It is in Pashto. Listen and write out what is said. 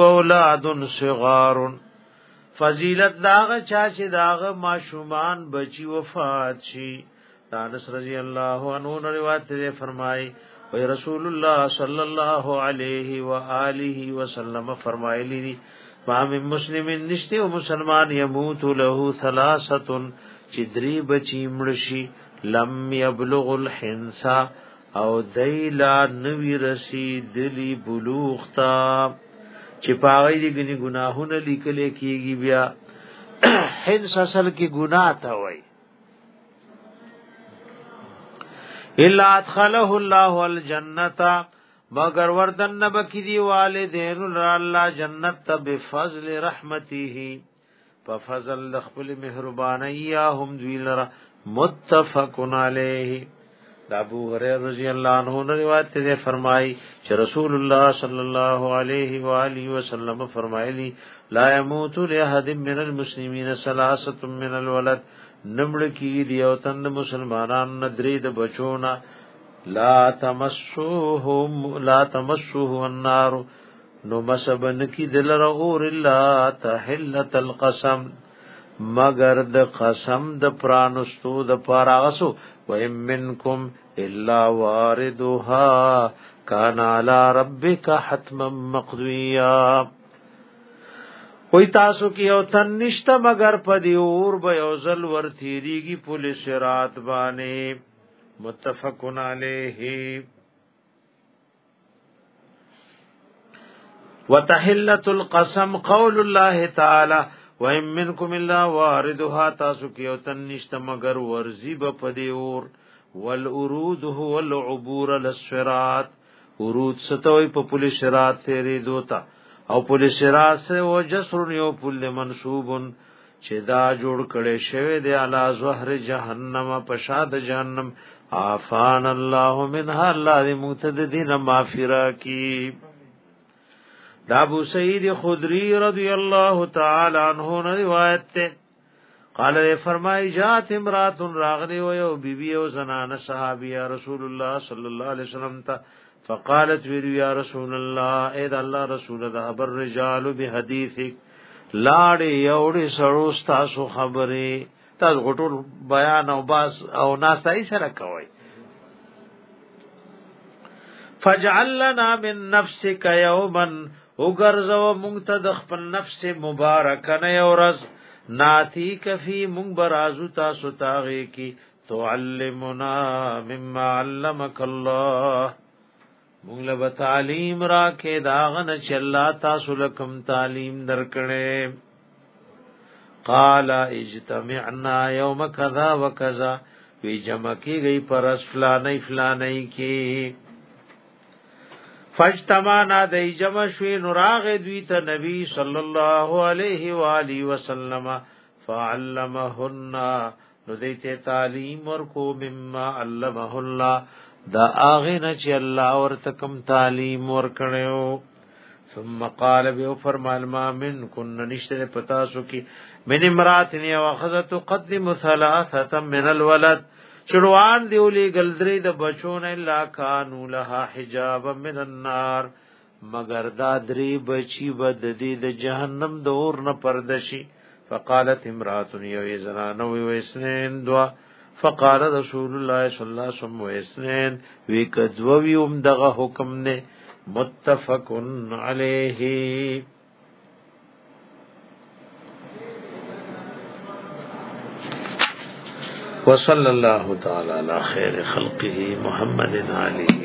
اولاد صغار فضیلت داغه چا چې داغه ماشومان بچي وفات شي انس رضی الله عنه روایت دې فرمای او رسول الله صلی الله علیه و آله وسلم فرمایلی دي ما من مسلم نشته او مسلمان يموت له ثلاثه چې دری بچي مړشي لم يبلغ الحنسا او دیلا نوی رسی دلی بلوغ تا چې پاغی دی گنی گناہونه لیکلې کیږي بیا حنس اصل کې گناه تا وای الا ادخله الله الجنه مگر وردن نبکی دی والدین الله جنت بفضل رحمته ففضل خپل مهربانی یا هم دوی لرا متفقن علیه دا ابو هريره رضی الله عنه روایت ته فرمای چې رسول الله صلی الله علیه و آله وسلم فرمایلی لا يموت لاحد من المسلمین ثلاثه من الولد نمړ کی دی او تن مسلمانان ندری د بچونا لا تمسوهم لا تمسوه النار نو مسبن کی دل رغور الا تحلت القسم مگر د قسم د پرانستو د پاراغسو و ام منکم الا واردها کان علی ربک حتما مقضیا وی تاسو کې یو تن نشته مگر په دی اور به یو ځل ور تیریږي پولیس رات باندې متفقن علیه وتحلت القسم قول الله تعالی وَإِن مِّنكُمْ إِلَّا وَارِدُهَا تَاسُ کې او تن نشته مگر ورزی به پدې اور والورود هو العبور للصراط ورود ستوي په پولی شرات تیرې دوتا او پولی شرات سه او جسر یو پولی منسوبن چې دا جوړ کړي شوی دی علا زهر جهنم په شاد جهنم عفان الله منها الله دې متددین معافرا کی دا ابو سعید خدری رضی الله تعالی عنہ روایت ته قال فرمای جات امرات راغلی و یو بیبی او زنانه صحابیه رسول الله صلی الله علیه وسلم ته فقالت وی یا رسول الله اے د الله رسول دا ابر رجال بحدیثک لاړ یوړې سړو تاسو خبرې تاسو غټو بیان او باس او ناس تای سره کوي فجعلنا من نفسك يوما وګرځو مونږ ته د خپل نفس مبارک نه اورز ناتی کفی مونږ برازو تاسو تاغه کی تعلمنا مما علمک الله مونږ له تعلیم را کې داغن چې الله تاسو لکم تعلیم درکړې قال اجتمعنا یوم کذا وکذا وی جمع کی گئی پر اس فلانی فلانی کی فاجتمانا د جمع شوی نراغ دوی ته نبی صلی الله علیه و علی وسلم فعلمهن نو دې ته تعلیم ورکو مما علمه الله دا اغه نه چې الله ورته کوم تعلیم ورکړو ثم قال به فرمال ما من كن نشته پتا سو کی من امرات نی واخذت قدم ثلاثه من الولد چروان دیولی گلدری د بچون الا کانو لها حجاب من النار مگر دا دری بچی بد دی د جهنم دور نه پردشي فقالت امرات یو زنان و اسنین دوا فقال رسول الله صلی الله علیه وسلم و اسنین وی کدو وی هم دغه حکم نه متفقن علیه وصلى الله تعالى على خير خلقه محمد عليه